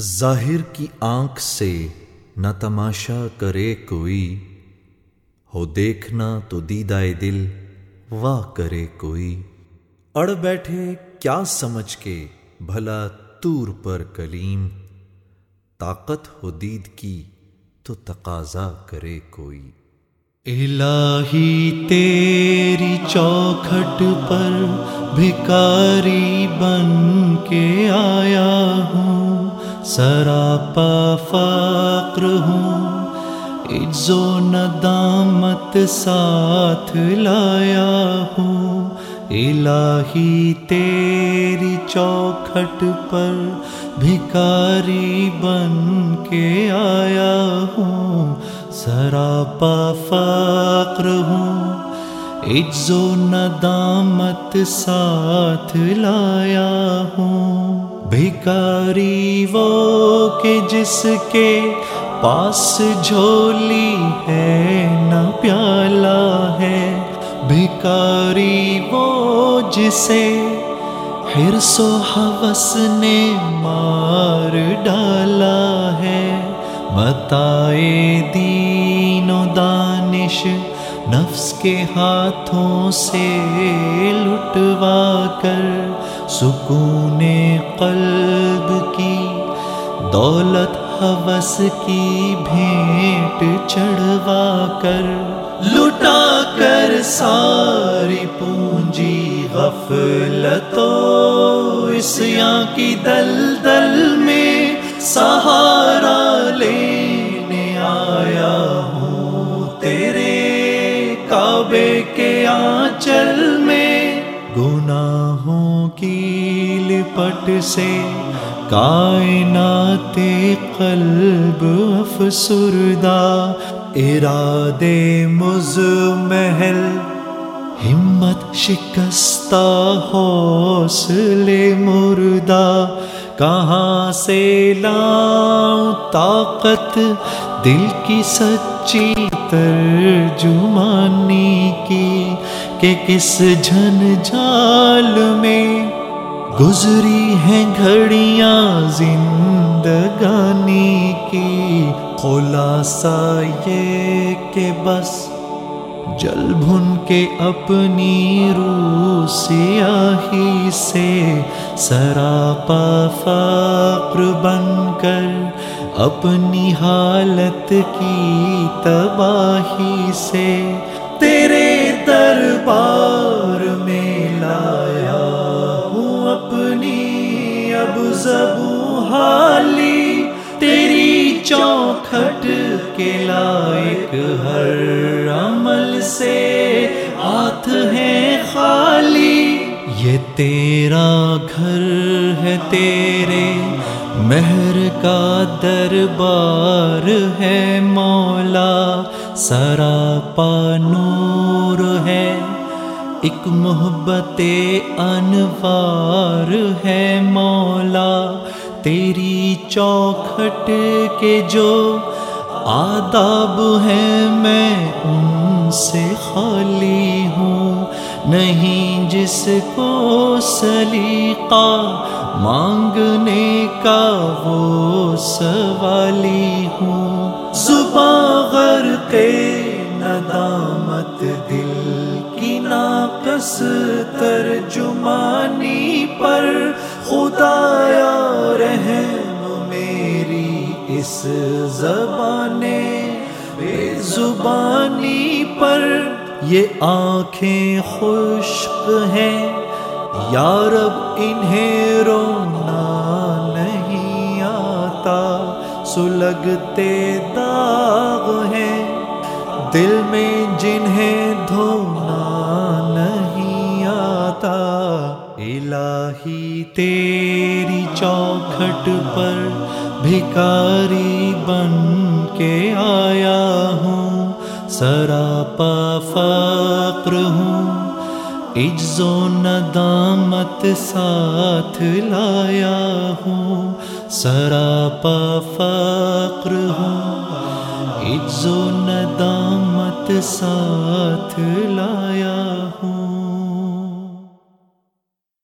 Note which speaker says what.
Speaker 1: ظاہر کی آنکھ سے نہ تماشا کرے کوئی، ہو دیکھنا تو دیدائے دل واہ کرے کوئی۔ اڑ بیٹھے کیا سمجھ کے بھلا تور پر کلیم، طاقت ہو دید کی تو تقاضا کرے کوئی۔
Speaker 2: الہی تیری چوکھٹ پر بھکاری بن کے آیا۔ سراپا فقر ہوں عز و ندامت ساتھ لایا ہوں۔ الہی تیری چوکھٹ پر بھکاری بن کے آیا ہوں۔ سراپا فقر ہوں عز و ندامت ساتھ لایا ہوں۔ بھکاری وہ کہ جس کے پاس جھولی ہے، نہ پیالہ ہے۔ بھکاری وہ جسے حرص و حوث نے مار ڈالا ہے۔ بتائے دین و دانش نفس کے ہاتھوں سے لٹوا کر سکون قلب کی، دولت حوث کی بھینٹ چڑھوا کر لٹا کر ساری پونجی غفلتوں اس یہاں کی دل دل میں سہارا لینے کعبے کے آنچل میں گناہوں کی لپٹ سے کائنات قلب افسردہ ارادے مز محل ہمت شکستہ حوصلے مردہ کہاں سے لاؤں طاقت؟ دل کی سچی ترجمانی کی کہ کس جھن جال میں گزری ہیں گھڑیاں زندگانی کی؟ خلاصہ یہ کہ بس جل بھن کے اپنی روح سیاہی سے، سراپا فقر بن کر اپنی حالت کی تباہی سے تیرے دربار میں لایا ہوں اپنی اب زبو حالی، تیری چوکھٹ کے لائق ہر سے ہاتھ ہے خالی۔ یہ تیرا گھر ہے تیرے مہر کا دربار ہے مولا۔ سراپا نور ہے، ایک محبت انوار ہے مولا۔ تیری چوکھٹ کے جو آداب ہیں میں ان سے خالی ہوں، نہیں جس کو سلیقہ مانگنے کا وہ سوالی ہوں۔ زباں غرق ندامت دل کی ناقص ترجمانی پر اس زبان بے زبانی پر یہ آنکھیں خشک ہیں۔ یارب انہیں رونا نہیں آتا۔ سلگتے داغ ہیں۔ دل میں جنہیں دھونا الہی تیری چوکھٹ پر بھکاری بن کے آیا ہوں سراپا فقر ہوں عجز و ندامت ساتھ لایا ہوں سراپا فقر ہوں عجز و ندامت ساتھ لایا ہوں